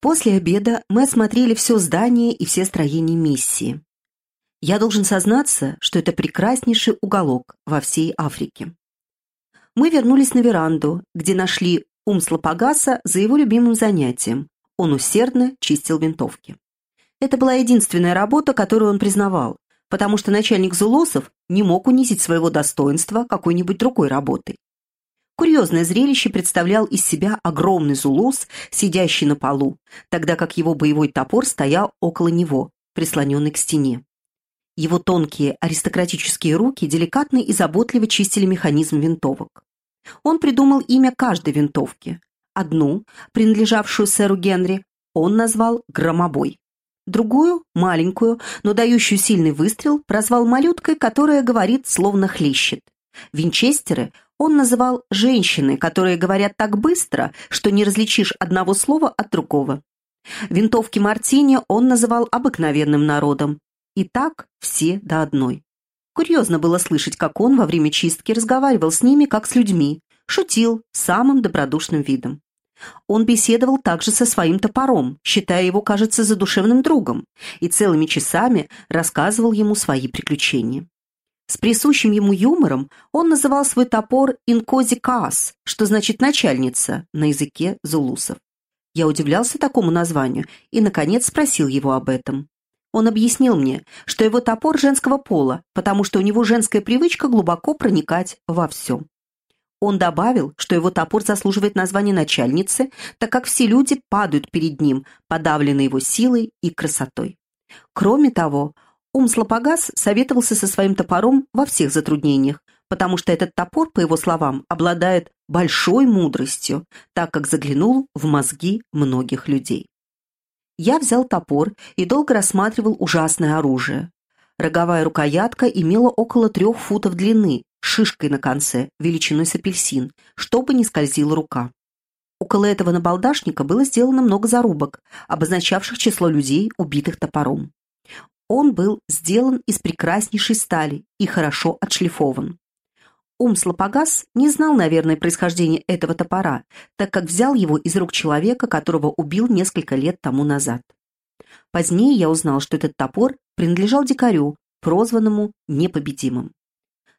После обеда мы осмотрели все здание и все строения миссии. Я должен сознаться, что это прекраснейший уголок во всей Африке. Мы вернулись на веранду, где нашли Умслопогаса за его любимым занятием. Он усердно чистил винтовки. Это была единственная работа, которую он признавал, потому что начальник Зулосов не мог унизить своего достоинства какой-нибудь другой работой. Курьезное зрелище представлял из себя огромный зулус, сидящий на полу, тогда как его боевой топор стоял около него, прислоненный к стене. Его тонкие аристократические руки деликатно и заботливо чистили механизм винтовок. Он придумал имя каждой винтовки. Одну, принадлежавшую сэру Генри, он назвал «Громобой». Другую, маленькую, но дающую сильный выстрел, прозвал малюткой, которая говорит, словно хлещет. Винчестеры он называл «женщины», которые говорят так быстро, что не различишь одного слова от другого. Винтовки Мартини он называл обыкновенным народом. И так все до одной. Курьезно было слышать, как он во время чистки разговаривал с ними, как с людьми, шутил самым добродушным видом. Он беседовал также со своим топором, считая его, кажется, задушевным другом, и целыми часами рассказывал ему свои приключения. С присущим ему юмором он называл свой топор «инкози каас», что значит «начальница» на языке зулусов. Я удивлялся такому названию и, наконец, спросил его об этом. Он объяснил мне, что его топор женского пола, потому что у него женская привычка глубоко проникать во все. Он добавил, что его топор заслуживает названия начальницы, так как все люди падают перед ним, подавленные его силой и красотой. Кроме того, Умслопогас советовался со своим топором во всех затруднениях, потому что этот топор, по его словам, обладает большой мудростью, так как заглянул в мозги многих людей. Я взял топор и долго рассматривал ужасное оружие. Роговая рукоятка имела около трех футов длины, шишкой на конце, величиной с апельсин, чтобы не скользила рука. Около этого набалдашника было сделано много зарубок, обозначавших число людей, убитых топором. Он был сделан из прекраснейшей стали и хорошо отшлифован. Умслопогас не знал, наверное, происхождения этого топора, так как взял его из рук человека, которого убил несколько лет тому назад. Позднее я узнал, что этот топор принадлежал дикарю, прозванному непобедимым.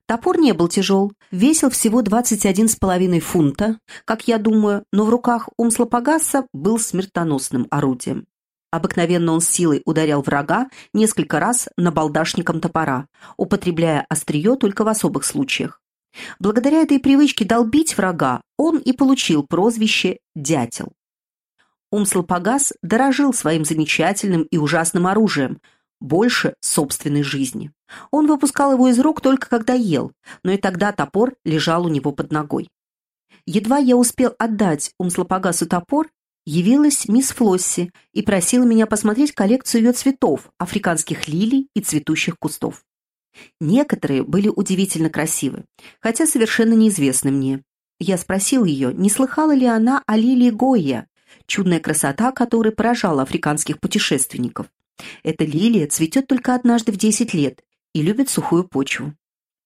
Топор не был тяжел, весил всего 21,5 фунта, как я думаю, но в руках Умслопогаса был смертоносным орудием. Обыкновенно он силой ударял врага несколько раз набалдашником топора, употребляя острие только в особых случаях. Благодаря этой привычке долбить врага он и получил прозвище «дятел». Умслопогас дорожил своим замечательным и ужасным оружием, больше собственной жизни. Он выпускал его из рук только когда ел, но и тогда топор лежал у него под ногой. Едва я успел отдать Умслопогасу топор, явилась мисс Флосси и просила меня посмотреть коллекцию ее цветов, африканских лилий и цветущих кустов. Некоторые были удивительно красивы, хотя совершенно неизвестны мне. Я спросил ее, не слыхала ли она о лилии Гойя, чудная красота которой поражала африканских путешественников. Эта лилия цветет только однажды в 10 лет и любит сухую почву.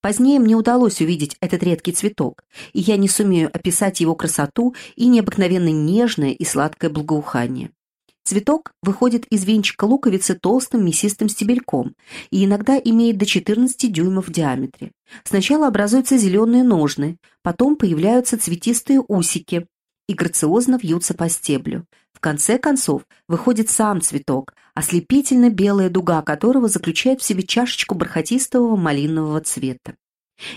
Позднее мне удалось увидеть этот редкий цветок, и я не сумею описать его красоту и необыкновенно нежное и сладкое благоухание. Цветок выходит из венчика луковицы толстым мясистым стебельком и иногда имеет до 14 дюймов в диаметре. Сначала образуются зеленые ножны, потом появляются цветистые усики и грациозно вьются по стеблю. В конце концов выходит сам цветок, ослепительно белая дуга которого заключает в себе чашечку бархатистого малинового цвета.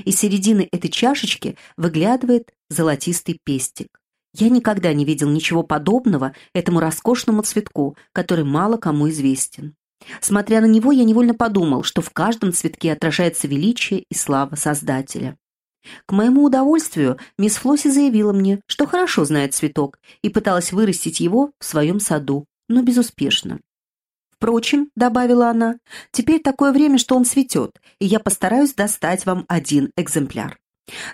Из середины этой чашечки выглядывает золотистый пестик. Я никогда не видел ничего подобного этому роскошному цветку, который мало кому известен. Смотря на него, я невольно подумал, что в каждом цветке отражается величие и слава Создателя. К моему удовольствию мисс Флосси заявила мне, что хорошо знает цветок и пыталась вырастить его в своем саду, но безуспешно. «Впрочем», — добавила она, — «теперь такое время, что он цветет, и я постараюсь достать вам один экземпляр».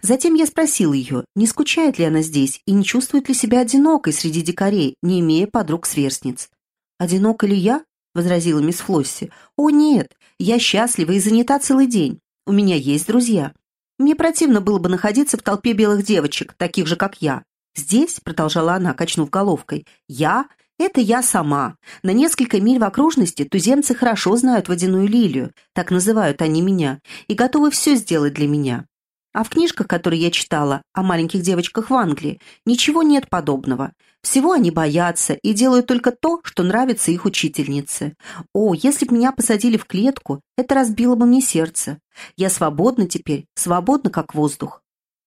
Затем я спросил ее, не скучает ли она здесь и не чувствует ли себя одинокой среди дикарей, не имея подруг-сверстниц. «Одинока ли я?» — возразила мисс Флосси. «О, нет, я счастлива и занята целый день. У меня есть друзья. Мне противно было бы находиться в толпе белых девочек, таких же, как я. Здесь, — продолжала она, качнув головкой, — я Это я сама. На несколько миль в окружности туземцы хорошо знают водяную лилию, так называют они меня, и готовы все сделать для меня. А в книжках, которые я читала о маленьких девочках в Англии, ничего нет подобного. Всего они боятся и делают только то, что нравится их учительнице. О, если бы меня посадили в клетку, это разбило бы мне сердце. Я свободна теперь, свободна как воздух.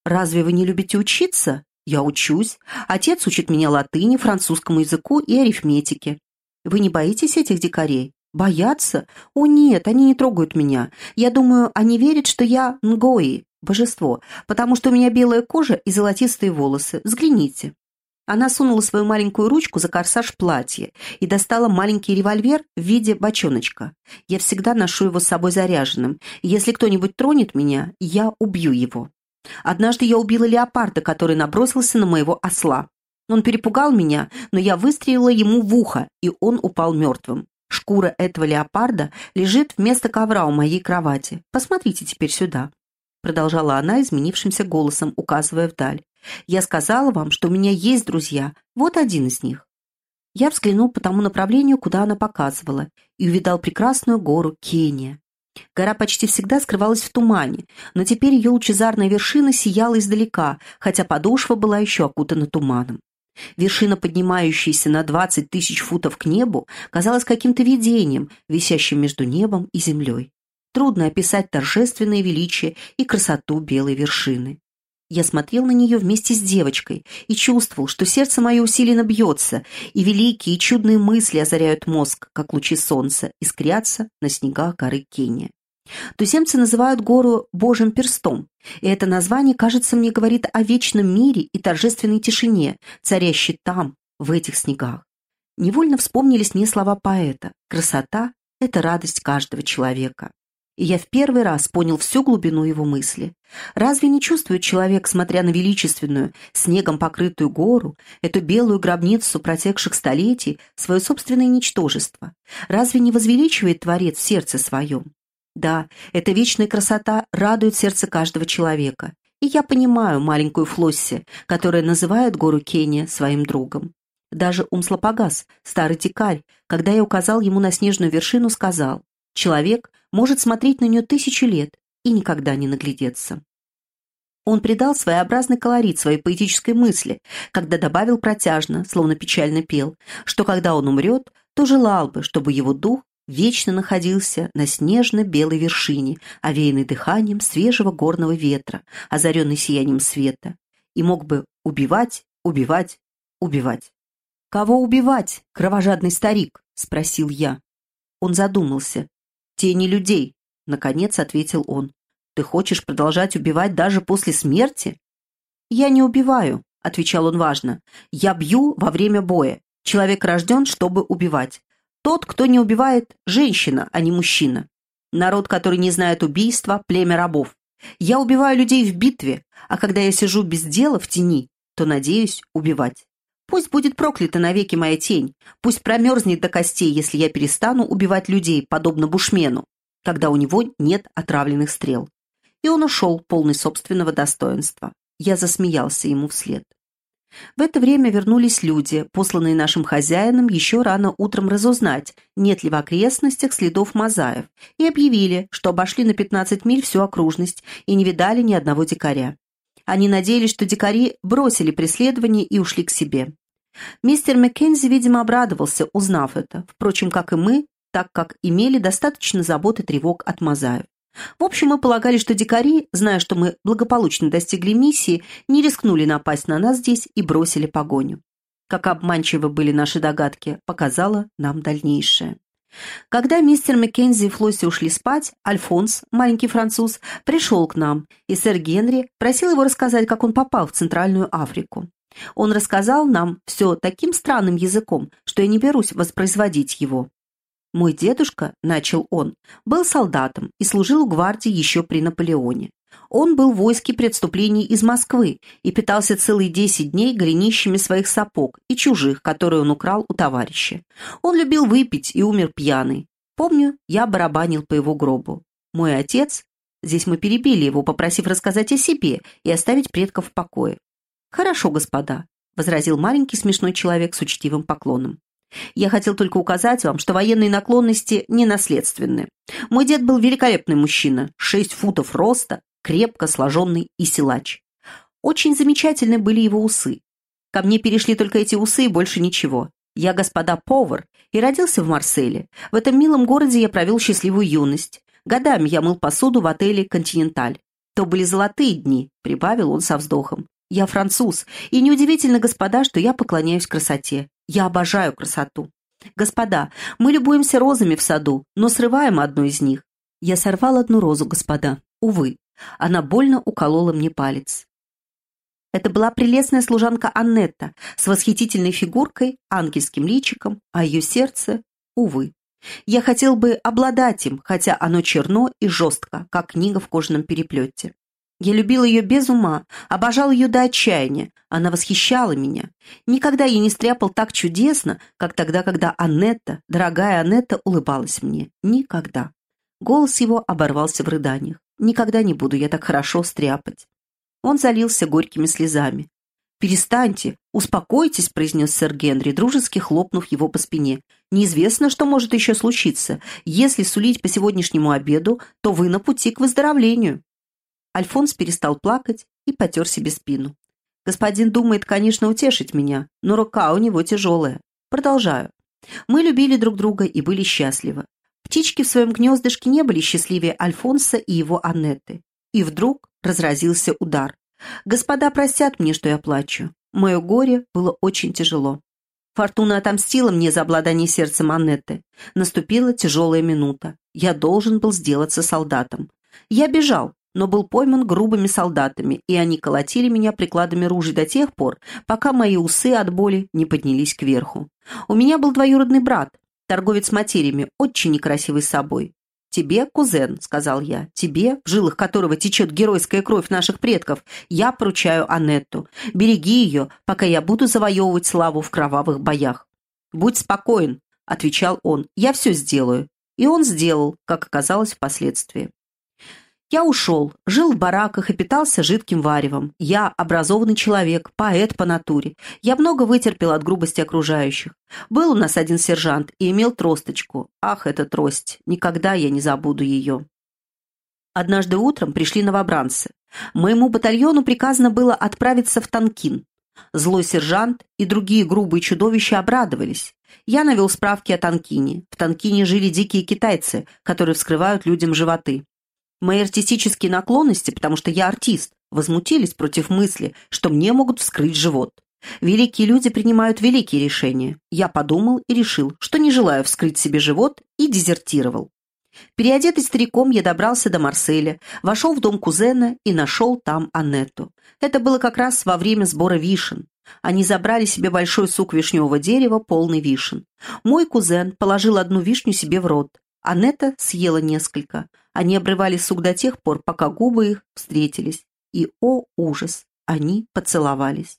Разве вы не любите учиться? Я учусь. Отец учит меня латыни, французскому языку и арифметике. Вы не боитесь этих дикарей? Боятся? О нет, они не трогают меня. Я думаю, они верят, что я нгои, божество, потому что у меня белая кожа и золотистые волосы. Взгляните». Она сунула свою маленькую ручку за корсаж платья и достала маленький револьвер в виде бочоночка. Я всегда ношу его с собой заряженным, если кто-нибудь тронет меня, я убью его. Однажды я убила леопарда, который набросился на моего осла. Он перепугал меня, но я выстрелила ему в ухо, и он упал мертвым. Шкура этого леопарда лежит вместо ковра у моей кровати. Посмотрите теперь сюда продолжала она изменившимся голосом, указывая вдаль. «Я сказала вам, что у меня есть друзья. Вот один из них». Я взглянул по тому направлению, куда она показывала, и увидал прекрасную гору Кения. Гора почти всегда скрывалась в тумане, но теперь ее лучезарная вершина сияла издалека, хотя подошва была еще окутана туманом. Вершина, поднимающаяся на двадцать тысяч футов к небу, казалась каким-то видением, висящим между небом и землей. Трудно описать торжественное величие и красоту белой вершины. Я смотрел на нее вместе с девочкой и чувствовал, что сердце мое усиленно бьется, и великие и чудные мысли озаряют мозг, как лучи солнца, искрятся на снегах горы Кения. Туземцы называют гору Божьим перстом, и это название, кажется мне, говорит о вечном мире и торжественной тишине, царящей там, в этих снегах. Невольно вспомнились мне слова поэта «Красота — это радость каждого человека» и я в первый раз понял всю глубину его мысли. Разве не чувствует человек, смотря на величественную, снегом покрытую гору, эту белую гробницу протекших столетий, свое собственное ничтожество? Разве не возвеличивает Творец сердце своем? Да, эта вечная красота радует сердце каждого человека. И я понимаю маленькую Флосси, которая называет гору Кения своим другом. Даже Умслопогас, старый дикарь, когда я указал ему на снежную вершину, сказал, Человек может смотреть на нее тысячи лет и никогда не наглядеться. Он придал своеобразный колорит своей поэтической мысли, когда добавил протяжно, словно печально пел, что когда он умрет, то желал бы, чтобы его дух вечно находился на снежно-белой вершине, овеянной дыханием свежего горного ветра, озаренный сиянием света, и мог бы убивать, убивать, убивать. «Кого убивать, кровожадный старик?» — спросил я. Он задумался, тени людей», — наконец ответил он. «Ты хочешь продолжать убивать даже после смерти?» «Я не убиваю», — отвечал он важно. «Я бью во время боя. Человек рожден, чтобы убивать. Тот, кто не убивает, женщина, а не мужчина. Народ, который не знает убийства, племя рабов. Я убиваю людей в битве, а когда я сижу без дела в тени, то надеюсь убивать. Пусть будет проклята навеки моя тень, пусть промерзнет до костей, если я перестану убивать людей, подобно бушмену, когда у него нет отравленных стрел. И он ушел, полный собственного достоинства. Я засмеялся ему вслед. В это время вернулись люди, посланные нашим хозяином еще рано утром разузнать, нет ли в окрестностях следов мозаев, и объявили, что обошли на 15 миль всю окружность и не видали ни одного дикаря. Они надеялись, что дикари бросили преследование и ушли к себе. Мистер Маккензи, видимо, обрадовался, узнав это, впрочем, как и мы, так как имели достаточно забот и тревог от Мазаев. В общем, мы полагали, что дикари, зная, что мы благополучно достигли миссии, не рискнули напасть на нас здесь и бросили погоню. Как обманчивы были наши догадки, показало нам дальнейшее. Когда мистер Маккензи и Флосси ушли спать, Альфонс, маленький француз, пришел к нам, и сэр Генри просил его рассказать, как он попал в Центральную Африку. Он рассказал нам все таким странным языком, что я не берусь воспроизводить его. «Мой дедушка», — начал он, — «был солдатом и служил у гвардии еще при Наполеоне. Он был в войске преступлений из Москвы и питался целые десять дней голенищами своих сапог и чужих, которые он украл у товарища. Он любил выпить и умер пьяный. Помню, я барабанил по его гробу. Мой отец... Здесь мы перебили его, попросив рассказать о себе и оставить предков в покое. «Хорошо, господа», — возразил маленький смешной человек с учтивым поклоном. Я хотел только указать вам, что военные наклонности не наследственны. Мой дед был великолепный мужчина, шесть футов роста, крепко сложенный и силач. Очень замечательны были его усы. Ко мне перешли только эти усы и больше ничего. Я господа повар и родился в Марселе. В этом милом городе я провел счастливую юность. Годами я мыл посуду в отеле «Континенталь». То были золотые дни, прибавил он со вздохом. Я француз, и неудивительно, господа, что я поклоняюсь красоте. Я обожаю красоту. Господа, мы любуемся розами в саду, но срываем одну из них. Я сорвал одну розу, господа. Увы, она больно уколола мне палец. Это была прелестная служанка Аннетта с восхитительной фигуркой, ангельским личиком, а ее сердце, увы. Я хотел бы обладать им, хотя оно черно и жестко, как книга в кожаном переплете. Я любил ее без ума, обожал ее до отчаяния. Она восхищала меня. Никогда я не стряпал так чудесно, как тогда, когда Аннетта, дорогая Аннетта, улыбалась мне. Никогда. Голос его оборвался в рыданиях. Никогда не буду я так хорошо стряпать. Он залился горькими слезами. «Перестаньте, успокойтесь», — произнес сэр Генри, дружески хлопнув его по спине. «Неизвестно, что может еще случиться. Если сулить по сегодняшнему обеду, то вы на пути к выздоровлению». Альфонс перестал плакать и потер себе спину. «Господин думает, конечно, утешить меня, но рука у него тяжелая. Продолжаю. Мы любили друг друга и были счастливы. Птички в своем гнездышке не были счастливее Альфонса и его Аннеты. И вдруг разразился удар. Господа простят мне, что я плачу. Мое горе было очень тяжело. Фортуна отомстила мне за обладание сердцем Аннеты. Наступила тяжелая минута. Я должен был сделаться солдатом. Я бежал, но был пойман грубыми солдатами, и они колотили меня прикладами ружей до тех пор, пока мои усы от боли не поднялись кверху. У меня был двоюродный брат, торговец материями, очень некрасивый с собой. «Тебе, кузен», — сказал я, — «тебе, в жилах которого течет геройская кровь наших предков, я поручаю Анетту. Береги ее, пока я буду завоевывать славу в кровавых боях». «Будь спокоен», — отвечал он, — «я все сделаю». И он сделал, как оказалось впоследствии. Я ушел, жил в бараках и питался жидким варевом. Я образованный человек, поэт по натуре. Я много вытерпел от грубости окружающих. Был у нас один сержант и имел тросточку. Ах, эта трость, никогда я не забуду ее. Однажды утром пришли новобранцы. Моему батальону приказано было отправиться в Танкин. Злой сержант и другие грубые чудовища обрадовались. Я навел справки о Танкине. В Танкине жили дикие китайцы, которые вскрывают людям животы. Мои артистические наклонности, потому что я артист, возмутились против мысли, что мне могут вскрыть живот. Великие люди принимают великие решения. Я подумал и решил, что не желаю вскрыть себе живот, и дезертировал. Переодетый стариком я добрался до Марселя, вошел в дом кузена и нашел там Аннетту. Это было как раз во время сбора вишен. Они забрали себе большой сук вишневого дерева, полный вишен. Мой кузен положил одну вишню себе в рот. Анетта съела несколько. Они обрывали сук до тех пор, пока губы их встретились. И, о ужас, они поцеловались.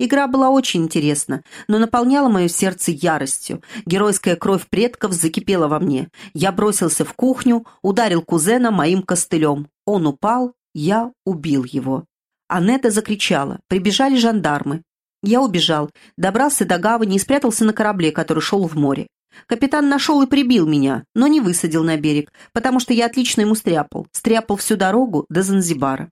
Игра была очень интересна, но наполняла мое сердце яростью. Геройская кровь предков закипела во мне. Я бросился в кухню, ударил кузена моим костылем. Он упал, я убил его. Анетта закричала. Прибежали жандармы. Я убежал, добрался до гавани и спрятался на корабле, который шел в море. Капитан нашел и прибил меня, но не высадил на берег, потому что я отлично ему стряпал, стряпал всю дорогу до Занзибара.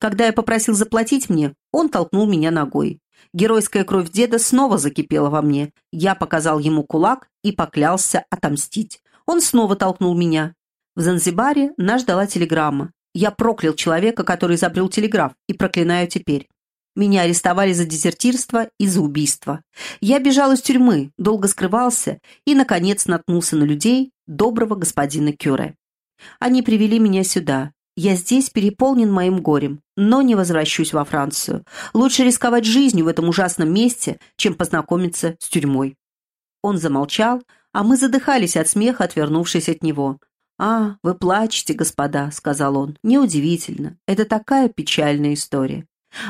Когда я попросил заплатить мне, он толкнул меня ногой. Геройская кровь деда снова закипела во мне. Я показал ему кулак и поклялся отомстить. Он снова толкнул меня. В Занзибаре нас ждала телеграмма. Я проклял человека, который изобрел телеграф, и проклинаю теперь. Меня арестовали за дезертирство и за убийство. Я бежал из тюрьмы, долго скрывался и, наконец, наткнулся на людей доброго господина Кюре. Они привели меня сюда. Я здесь переполнен моим горем, но не возвращусь во Францию. Лучше рисковать жизнью в этом ужасном месте, чем познакомиться с тюрьмой». Он замолчал, а мы задыхались от смеха, отвернувшись от него. «А, вы плачете, господа», — сказал он. «Неудивительно. Это такая печальная история.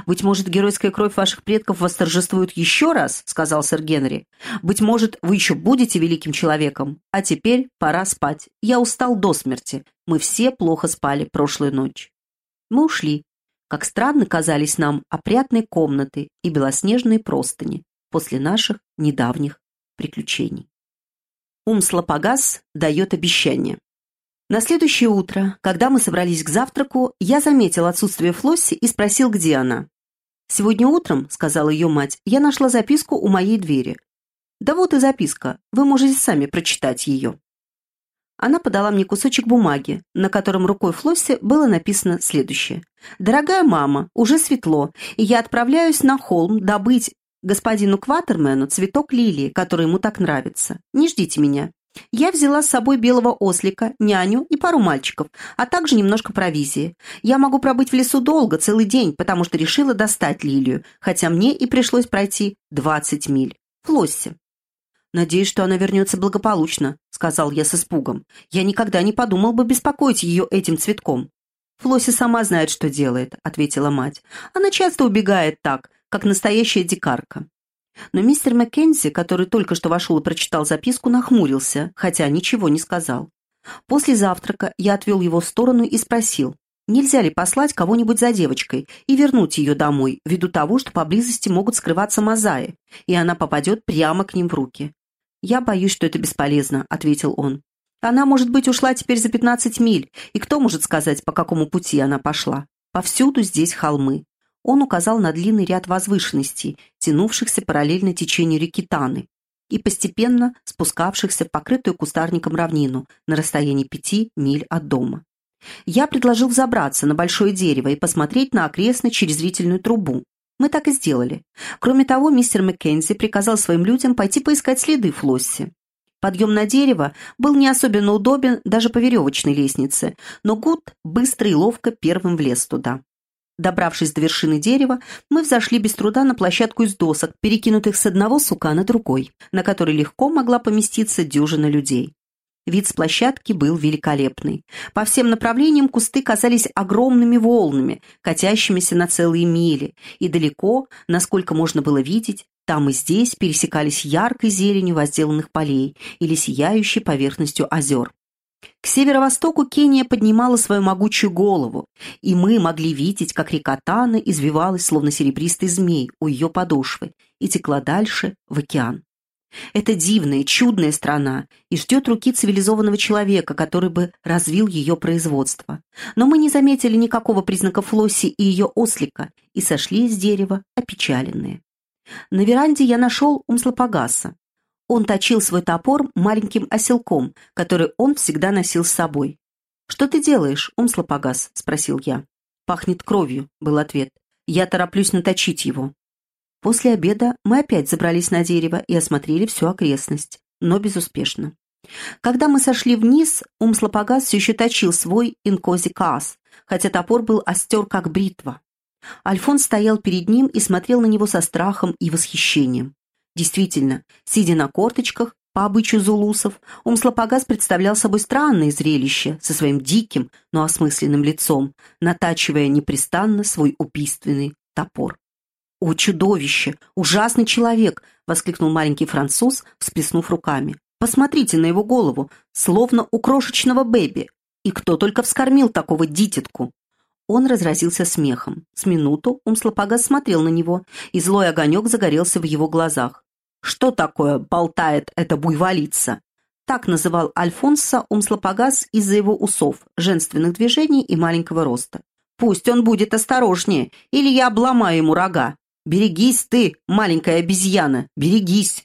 «Быть может, геройская кровь ваших предков восторжествует еще раз», — сказал сэр Генри. «Быть может, вы еще будете великим человеком. А теперь пора спать. Я устал до смерти. Мы все плохо спали прошлую ночь». Мы ушли. Как странно казались нам опрятные комнаты и белоснежные простыни после наших недавних приключений. Умслопогас дает обещание. На следующее утро, когда мы собрались к завтраку, я заметил отсутствие Флосси и спросил, где она. «Сегодня утром», — сказала ее мать, — «я нашла записку у моей двери». «Да вот и записка, вы можете сами прочитать ее». Она подала мне кусочек бумаги, на котором рукой Флосси было написано следующее. «Дорогая мама, уже светло, и я отправляюсь на холм добыть господину Кватермену цветок лилии, который ему так нравится. Не ждите меня. Я взяла с собой белого ослика, няню и пару мальчиков, а также немножко провизии. Я могу пробыть в лесу долго, целый день, потому что решила достать лилию, хотя мне и пришлось пройти 20 миль. Флосси. «Надеюсь, что она вернется благополучно», — сказал я с испугом. «Я никогда не подумал бы беспокоить ее этим цветком». «Флосси сама знает, что делает», — ответила мать. «Она часто убегает так, как настоящая дикарка». Но мистер Маккензи, который только что вошел и прочитал записку, нахмурился, хотя ничего не сказал. После завтрака я отвел его в сторону и спросил, нельзя ли послать кого-нибудь за девочкой и вернуть ее домой, ввиду того, что поблизости могут скрываться мозаи, и она попадет прямо к ним в руки. «Я боюсь, что это бесполезно», — ответил он. «Она, может быть, ушла теперь за 15 миль, и кто может сказать, по какому пути она пошла? Повсюду здесь холмы». Он указал на длинный ряд возвышенностей, тянувшихся параллельно течению реки Таны и постепенно спускавшихся в покрытую кустарником равнину на расстоянии пяти миль от дома. Я предложил взобраться на большое дерево и посмотреть на окрестно через зрительную трубу, мы так и сделали. Кроме того, мистер Маккензи приказал своим людям пойти поискать следы Флосси. Подъем на дерево был не особенно удобен даже по веревочной лестнице, но Гуд быстро и ловко первым влез туда. Добравшись до вершины дерева, мы взошли без труда на площадку из досок, перекинутых с одного сука на другой, на которой легко могла поместиться дюжина людей. Вид с площадки был великолепный. По всем направлениям кусты казались огромными волнами, катящимися на целые мили, и далеко, насколько можно было видеть, там и здесь пересекались яркой зеленью возделанных полей или сияющей поверхностью озер. К северо-востоку Кения поднимала свою могучую голову, и мы могли видеть, как река Тана извивалась, словно серебристый змей, у ее подошвы и текла дальше в океан. Это дивная, чудная страна и ждет руки цивилизованного человека, который бы развил ее производство. Но мы не заметили никакого признака Флосси и ее ослика и сошли с дерева опечаленные. На веранде я нашел Умслопогаса. Он точил свой топор маленьким оселком, который он всегда носил с собой. «Что ты делаешь, Умслопогас?» — спросил я. «Пахнет кровью», — был ответ. «Я тороплюсь наточить его». После обеда мы опять забрались на дерево и осмотрели всю окрестность, но безуспешно. Когда мы сошли вниз, Умслопогас все еще точил свой инкозикас, хотя топор был остер, как бритва. Альфонс стоял перед ним и смотрел на него со страхом и восхищением. Действительно, сидя на корточках, по обычаю зулусов, Умслопогас представлял собой странное зрелище со своим диким, но осмысленным лицом, натачивая непрестанно свой убийственный топор. «О, чудовище! Ужасный человек!» — воскликнул маленький француз, всплеснув руками. «Посмотрите на его голову, словно у крошечного бэби. И кто только вскормил такого дитятку!» Он разразился смехом. С минуту Умслопогас смотрел на него, и злой огонек загорелся в его глазах. «Что такое болтает эта буйволица?» Так называл Альфонса Умслопогас из-за его усов, женственных движений и маленького роста. «Пусть он будет осторожнее, или я обломаю ему рога. «Берегись ты, маленькая обезьяна, берегись!»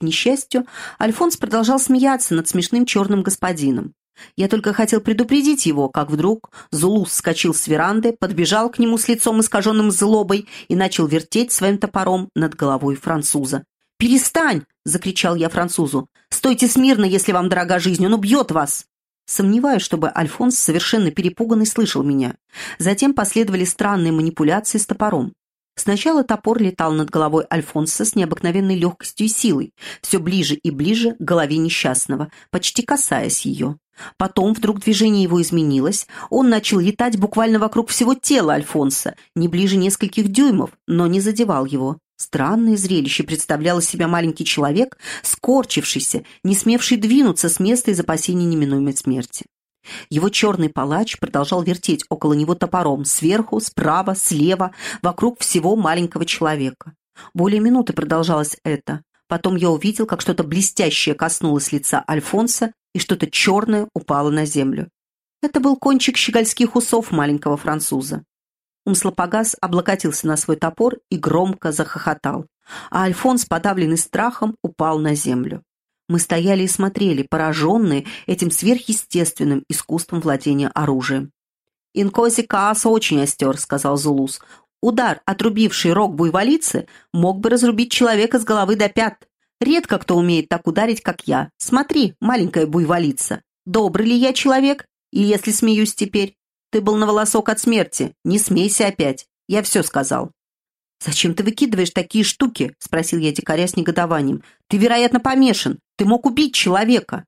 К несчастью, Альфонс продолжал смеяться над смешным черным господином. Я только хотел предупредить его, как вдруг Зулус вскочил с веранды, подбежал к нему с лицом искаженным злобой и начал вертеть своим топором над головой француза. «Перестань!» — закричал я французу. «Стойте смирно, если вам дорога жизнь, он убьет вас!» Сомневаюсь, чтобы Альфонс, совершенно перепуганный, слышал меня. Затем последовали странные манипуляции с топором. Сначала топор летал над головой Альфонса с необыкновенной легкостью и силой, все ближе и ближе к голове несчастного, почти касаясь ее. Потом вдруг движение его изменилось, он начал летать буквально вокруг всего тела Альфонса, не ближе нескольких дюймов, но не задевал его. Странное зрелище представляло себя маленький человек, скорчившийся, не смевший двинуться с места из опасения неминуемой смерти. Его черный палач продолжал вертеть около него топором сверху, справа, слева, вокруг всего маленького человека. Более минуты продолжалось это. Потом я увидел, как что-то блестящее коснулось лица Альфонса, и что-то черное упало на землю. Это был кончик щегольских усов маленького француза. Умслопогас облокотился на свой топор и громко захохотал, а Альфонс, подавленный страхом, упал на землю. Мы стояли и смотрели, пораженные этим сверхъестественным искусством владения оружием. «Инкози Кааса очень остер», — сказал Зулус. «Удар, отрубивший рог буйволицы, мог бы разрубить человека с головы до пят. Редко кто умеет так ударить, как я. Смотри, маленькая буйволица. Добрый ли я человек? И если смеюсь теперь? Ты был на волосок от смерти. Не смейся опять. Я все сказал». «Зачем ты выкидываешь такие штуки?» – спросил я дикаря с негодованием. «Ты, вероятно, помешан. Ты мог убить человека».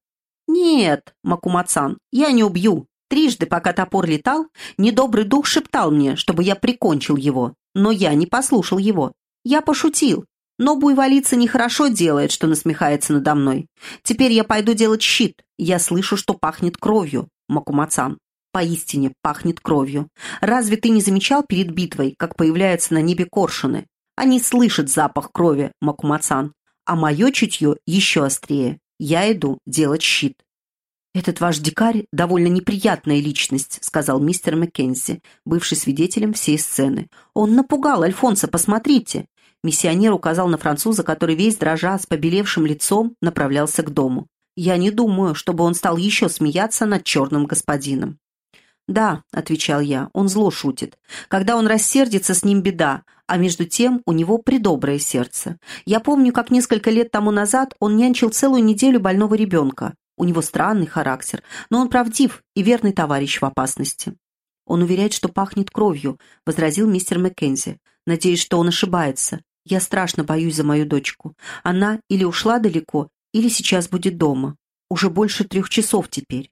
«Нет, Макумацан, я не убью. Трижды, пока топор летал, недобрый дух шептал мне, чтобы я прикончил его. Но я не послушал его. Я пошутил. Но буйволица нехорошо делает, что насмехается надо мной. Теперь я пойду делать щит. Я слышу, что пахнет кровью, Макумацан поистине пахнет кровью. Разве ты не замечал перед битвой, как появляются на небе коршуны? Они слышат запах крови, Макумацан. А мое чутье еще острее. Я иду делать щит. «Этот ваш дикарь — довольно неприятная личность», — сказал мистер Маккензи, бывший свидетелем всей сцены. «Он напугал Альфонса, посмотрите!» Миссионер указал на француза, который весь дрожа с побелевшим лицом направлялся к дому. «Я не думаю, чтобы он стал еще смеяться над черным господином». «Да», — отвечал я, — «он зло шутит. Когда он рассердится, с ним беда, а между тем у него придоброе сердце. Я помню, как несколько лет тому назад он нянчил целую неделю больного ребенка. У него странный характер, но он правдив и верный товарищ в опасности». «Он уверяет, что пахнет кровью», — возразил мистер Маккензи. «Надеюсь, что он ошибается. Я страшно боюсь за мою дочку. Она или ушла далеко, или сейчас будет дома. Уже больше трех часов теперь.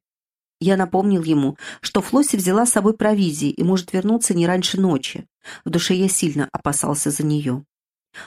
Я напомнил ему, что Флосси взяла с собой провизии и может вернуться не раньше ночи. В душе я сильно опасался за нее.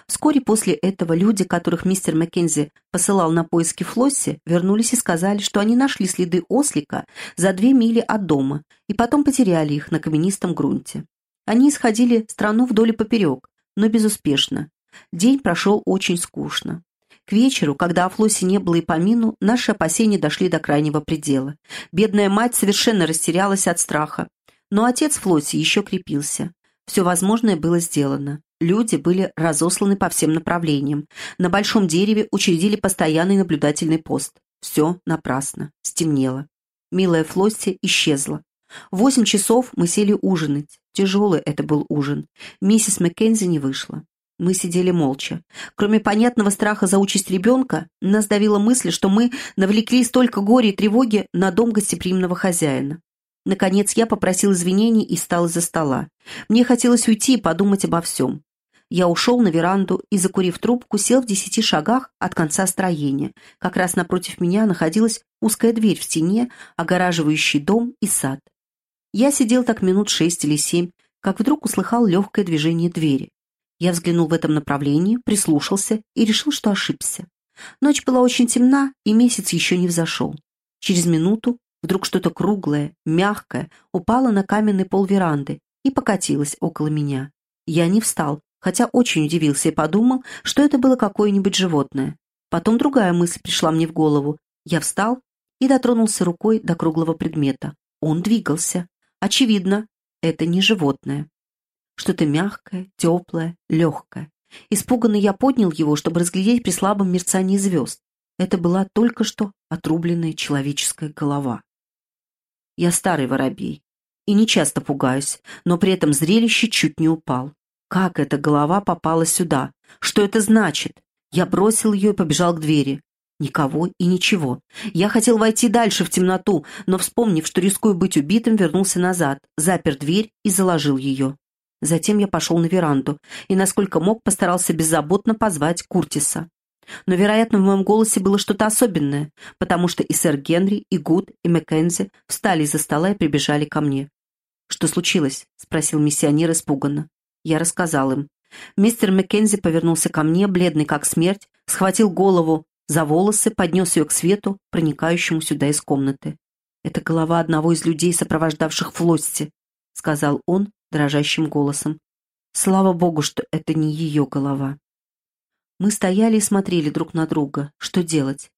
Вскоре после этого люди, которых мистер Маккензи посылал на поиски Флосси, вернулись и сказали, что они нашли следы ослика за две мили от дома и потом потеряли их на каменистом грунте. Они исходили страну вдоль и поперек, но безуспешно. День прошел очень скучно. К вечеру, когда о Флосе не было и помину, наши опасения дошли до крайнего предела. Бедная мать совершенно растерялась от страха. Но отец Флоси еще крепился. Все возможное было сделано. Люди были разосланы по всем направлениям. На большом дереве учредили постоянный наблюдательный пост. Все напрасно. Стемнело. Милая Флосси исчезла. В восемь часов мы сели ужинать. Тяжелый это был ужин. Миссис Маккензи не вышла. Мы сидели молча. Кроме понятного страха за участь ребенка, нас давила мысль, что мы навлекли столько горя и тревоги на дом гостеприимного хозяина. Наконец я попросил извинений и встал из-за стола. Мне хотелось уйти и подумать обо всем. Я ушел на веранду и, закурив трубку, сел в десяти шагах от конца строения. Как раз напротив меня находилась узкая дверь в стене, огораживающая дом и сад. Я сидел так минут шесть или семь, как вдруг услыхал легкое движение двери. Я взглянул в этом направлении, прислушался и решил, что ошибся. Ночь была очень темна, и месяц еще не взошел. Через минуту вдруг что-то круглое, мягкое упало на каменный пол веранды и покатилось около меня. Я не встал, хотя очень удивился и подумал, что это было какое-нибудь животное. Потом другая мысль пришла мне в голову. Я встал и дотронулся рукой до круглого предмета. Он двигался. Очевидно, это не животное. Что-то мягкое, теплое, легкое. Испуганный я поднял его, чтобы разглядеть при слабом мерцании звезд. Это была только что отрубленная человеческая голова. Я старый воробей и не часто пугаюсь, но при этом зрелище чуть не упал. Как эта голова попала сюда? Что это значит? Я бросил ее и побежал к двери. Никого и ничего. Я хотел войти дальше в темноту, но, вспомнив, что рискую быть убитым, вернулся назад, запер дверь и заложил ее. Затем я пошел на веранду и, насколько мог, постарался беззаботно позвать Куртиса. Но, вероятно, в моем голосе было что-то особенное, потому что и сэр Генри, и Гуд, и Маккензи встали из-за стола и прибежали ко мне. «Что случилось?» — спросил миссионер испуганно. Я рассказал им. Мистер Маккензи повернулся ко мне, бледный как смерть, схватил голову за волосы, поднес ее к свету, проникающему сюда из комнаты. «Это голова одного из людей, сопровождавших Флости», — сказал он, дрожащим голосом. Слава богу, что это не ее голова. Мы стояли и смотрели друг на друга. Что делать?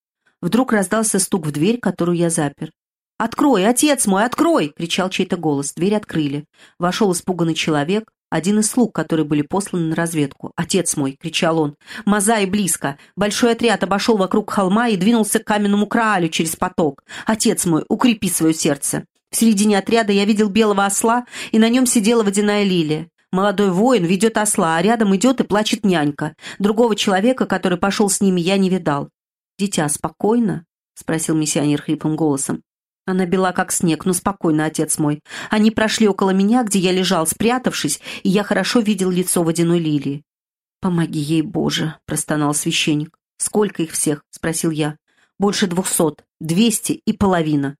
Вдруг раздался стук в дверь, которую я запер. «Открой, отец мой, открой!» — кричал чей-то голос. Дверь открыли. Вошел испуганный человек, один из слуг, которые были посланы на разведку. «Отец мой!» — кричал он. «Мазаи близко! Большой отряд обошел вокруг холма и двинулся к каменному краалю через поток. Отец мой, укрепи свое сердце!» В середине отряда я видел белого осла, и на нем сидела водяная лилия. Молодой воин ведет осла, а рядом идет и плачет нянька. Другого человека, который пошел с ними, я не видал. «Дитя, спокойно?» — спросил миссионер хриплым голосом. Она бела, как снег, но спокойно, отец мой. Они прошли около меня, где я лежал, спрятавшись, и я хорошо видел лицо водяной лилии. «Помоги ей, Боже!» — простонал священник. «Сколько их всех?» — спросил я. «Больше двухсот, двести и половина».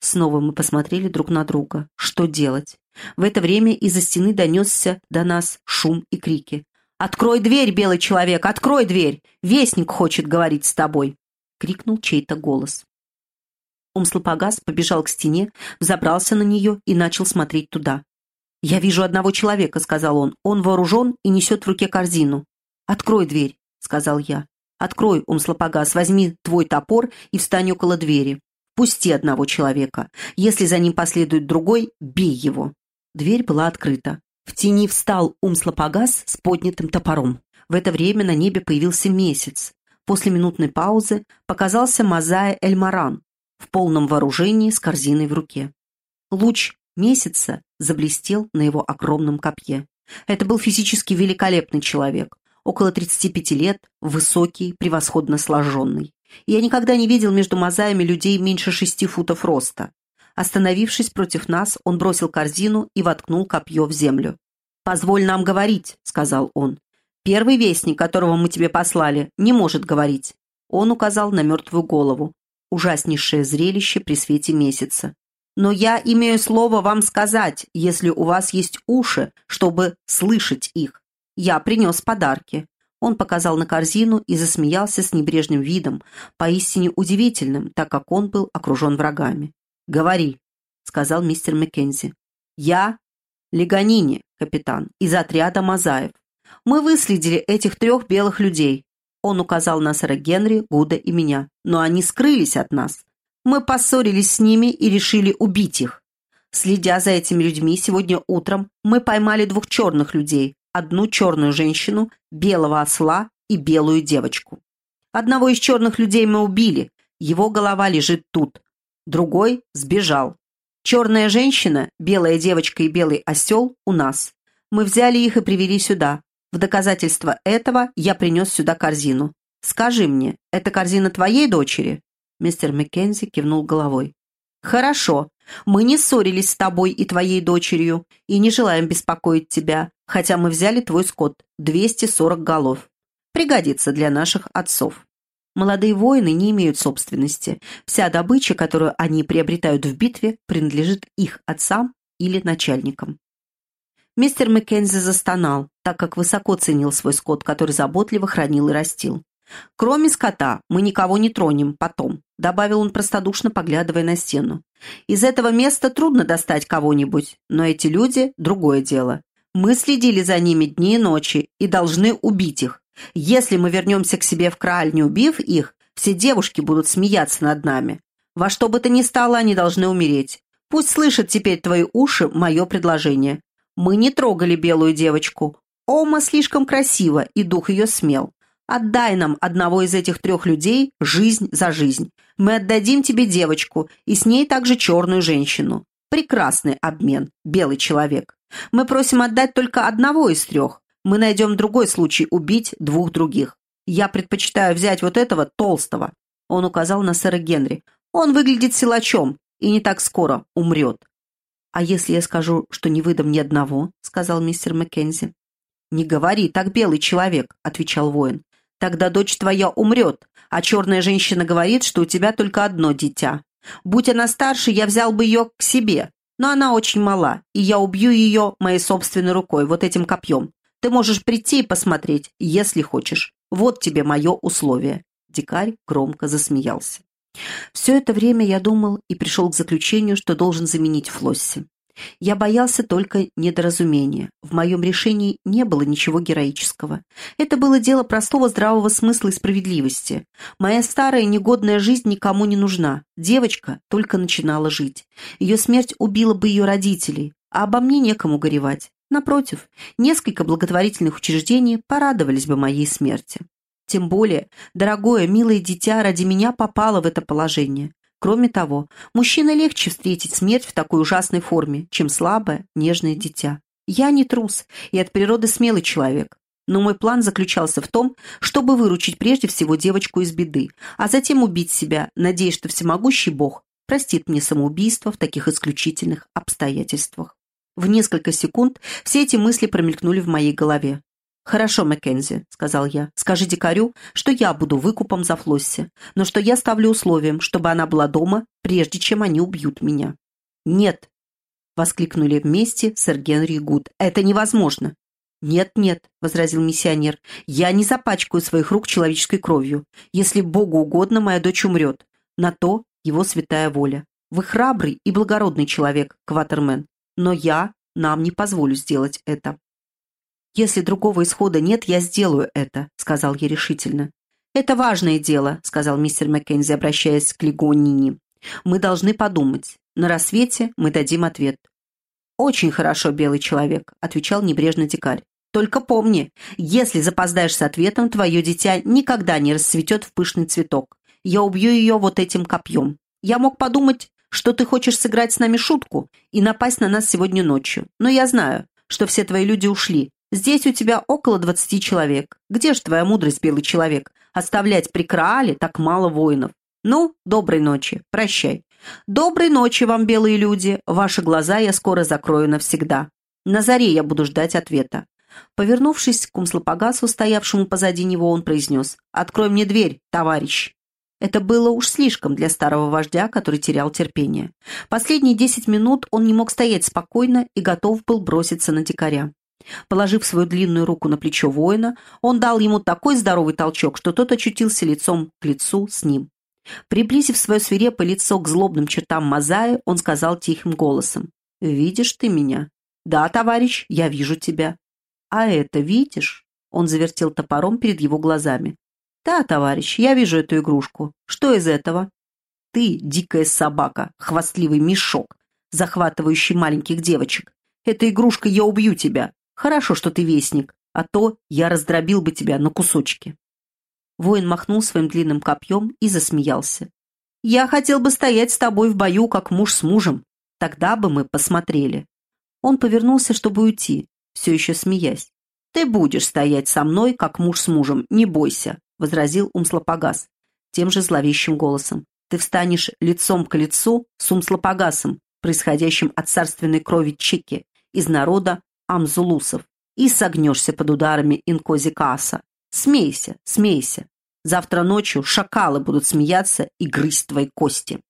Снова мы посмотрели друг на друга. Что делать? В это время из-за стены донесся до нас шум и крики. «Открой дверь, белый человек, открой дверь! Вестник хочет говорить с тобой!» — крикнул чей-то голос. Умслопогас побежал к стене, взобрался на нее и начал смотреть туда. «Я вижу одного человека», — сказал он. «Он вооружен и несет в руке корзину». «Открой дверь», — сказал я. «Открой, Умслопогас, возьми твой топор и встань около двери. Пусти одного человека. Если за ним последует другой, бей его». Дверь была открыта. В тени встал Умслопогас с поднятым топором. В это время на небе появился месяц. После минутной паузы показался Мазая Эльмаран, в полном вооружении с корзиной в руке. Луч месяца заблестел на его огромном копье. Это был физически великолепный человек, около 35 лет, высокий, превосходно сложенный. Я никогда не видел между мозаями людей меньше шести футов роста. Остановившись против нас, он бросил корзину и воткнул копье в землю. «Позволь нам говорить», — сказал он. «Первый вестник, которого мы тебе послали, не может говорить». Он указал на мертвую голову ужаснейшее зрелище при свете месяца. Но я имею слово вам сказать, если у вас есть уши, чтобы слышать их. Я принес подарки. Он показал на корзину и засмеялся с небрежным видом, поистине удивительным, так как он был окружен врагами. «Говори», — сказал мистер Маккензи. «Я Леганини, капитан, из отряда Мазаев. Мы выследили этих трех белых людей. Он указал на сэра Генри, Гуда и меня. Но они скрылись от нас. Мы поссорились с ними и решили убить их. Следя за этими людьми, сегодня утром мы поймали двух черных людей. Одну черную женщину, белого осла и белую девочку. Одного из черных людей мы убили. Его голова лежит тут. Другой сбежал. Черная женщина, белая девочка и белый осел у нас. Мы взяли их и привели сюда. В доказательство этого я принес сюда корзину. Скажи мне, это корзина твоей дочери?» Мистер Маккензи кивнул головой. «Хорошо. Мы не ссорились с тобой и твоей дочерью и не желаем беспокоить тебя, хотя мы взяли твой скот, 240 голов. Пригодится для наших отцов. Молодые воины не имеют собственности. Вся добыча, которую они приобретают в битве, принадлежит их отцам или начальникам. Мистер Маккензи застонал, так как высоко ценил свой скот, который заботливо хранил и растил. «Кроме скота мы никого не тронем потом», — добавил он простодушно, поглядывая на стену. «Из этого места трудно достать кого-нибудь, но эти люди — другое дело. Мы следили за ними дни и ночи и должны убить их. Если мы вернемся к себе в Крааль, не убив их, все девушки будут смеяться над нами. Во что бы то ни стало, они должны умереть. Пусть слышат теперь твои уши мое предложение. Мы не трогали белую девочку. Ома слишком красива, и дух ее смел. Отдай нам одного из этих трех людей жизнь за жизнь. Мы отдадим тебе девочку, и с ней также черную женщину. Прекрасный обмен, белый человек. Мы просим отдать только одного из трех. Мы найдем другой случай убить двух других. Я предпочитаю взять вот этого толстого. Он указал на сэра Генри. Он выглядит силачом и не так скоро умрет. «А если я скажу, что не выдам ни одного?» — сказал мистер Маккензи. «Не говори, так белый человек», — отвечал воин. «Тогда дочь твоя умрет, а черная женщина говорит, что у тебя только одно дитя. Будь она старше, я взял бы ее к себе, но она очень мала, и я убью ее моей собственной рукой, вот этим копьем. Ты можешь прийти и посмотреть, если хочешь. Вот тебе мое условие». Дикарь громко засмеялся. Все это время я думал и пришел к заключению, что должен заменить Флосси. Я боялся только недоразумения. В моем решении не было ничего героического. Это было дело простого здравого смысла и справедливости. Моя старая негодная жизнь никому не нужна. Девочка только начинала жить. Ее смерть убила бы ее родителей, а обо мне некому горевать. Напротив, несколько благотворительных учреждений порадовались бы моей смерти. Тем более, дорогое, милое дитя ради меня попало в это положение. Кроме того, мужчине легче встретить смерть в такой ужасной форме, чем слабое, нежное дитя. Я не трус и от природы смелый человек. Но мой план заключался в том, чтобы выручить прежде всего девочку из беды, а затем убить себя, надеясь, что всемогущий Бог простит мне самоубийство в таких исключительных обстоятельствах. В несколько секунд все эти мысли промелькнули в моей голове. «Хорошо, Маккензи», — сказал я. «Скажи дикарю, что я буду выкупом за Флосси, но что я ставлю условием, чтобы она была дома, прежде чем они убьют меня». «Нет», — воскликнули вместе сэр Генри Гуд. «Это невозможно». «Нет-нет», — возразил миссионер, — «я не запачкаю своих рук человеческой кровью. Если Богу угодно, моя дочь умрет. На то его святая воля. Вы храбрый и благородный человек, Кватермен, но я нам не позволю сделать это». «Если другого исхода нет, я сделаю это», — сказал я решительно. «Это важное дело», — сказал мистер Маккензи, обращаясь к Легонини. «Мы должны подумать. На рассвете мы дадим ответ». «Очень хорошо, белый человек», — отвечал небрежно дикарь. «Только помни, если запоздаешь с ответом, твое дитя никогда не расцветет в пышный цветок. Я убью ее вот этим копьем. Я мог подумать, что ты хочешь сыграть с нами шутку и напасть на нас сегодня ночью. Но я знаю, что все твои люди ушли, Здесь у тебя около двадцати человек. Где же твоя мудрость, белый человек? Оставлять при Краале так мало воинов. Ну, доброй ночи. Прощай. Доброй ночи вам, белые люди. Ваши глаза я скоро закрою навсегда. На заре я буду ждать ответа. Повернувшись к Умслопогасу, стоявшему позади него, он произнес «Открой мне дверь, товарищ». Это было уж слишком для старого вождя, который терял терпение. Последние десять минут он не мог стоять спокойно и готов был броситься на дикаря. Положив свою длинную руку на плечо воина, он дал ему такой здоровый толчок, что тот очутился лицом к лицу с ним. Приблизив свое свирепое лицо к злобным чертам Мазаи, он сказал тихим голосом, «Видишь ты меня?» «Да, товарищ, я вижу тебя». «А это видишь?» Он завертел топором перед его глазами. «Да, товарищ, я вижу эту игрушку. Что из этого?» «Ты, дикая собака, хвастливый мешок, захватывающий маленьких девочек. Эта игрушка, я убью тебя. Хорошо, что ты вестник, а то я раздробил бы тебя на кусочки». Воин махнул своим длинным копьем и засмеялся. «Я хотел бы стоять с тобой в бою, как муж с мужем. Тогда бы мы посмотрели». Он повернулся, чтобы уйти, все еще смеясь. «Ты будешь стоять со мной, как муж с мужем, не бойся», — возразил Умслопогас тем же зловещим голосом. «Ты встанешь лицом к лицу с Умслопогасом, происходящим от царственной крови Чеки, из народа амзулусов и согнешься под ударами инкозикаса. Смейся, смейся. Завтра ночью шакалы будут смеяться и грызть твои кости.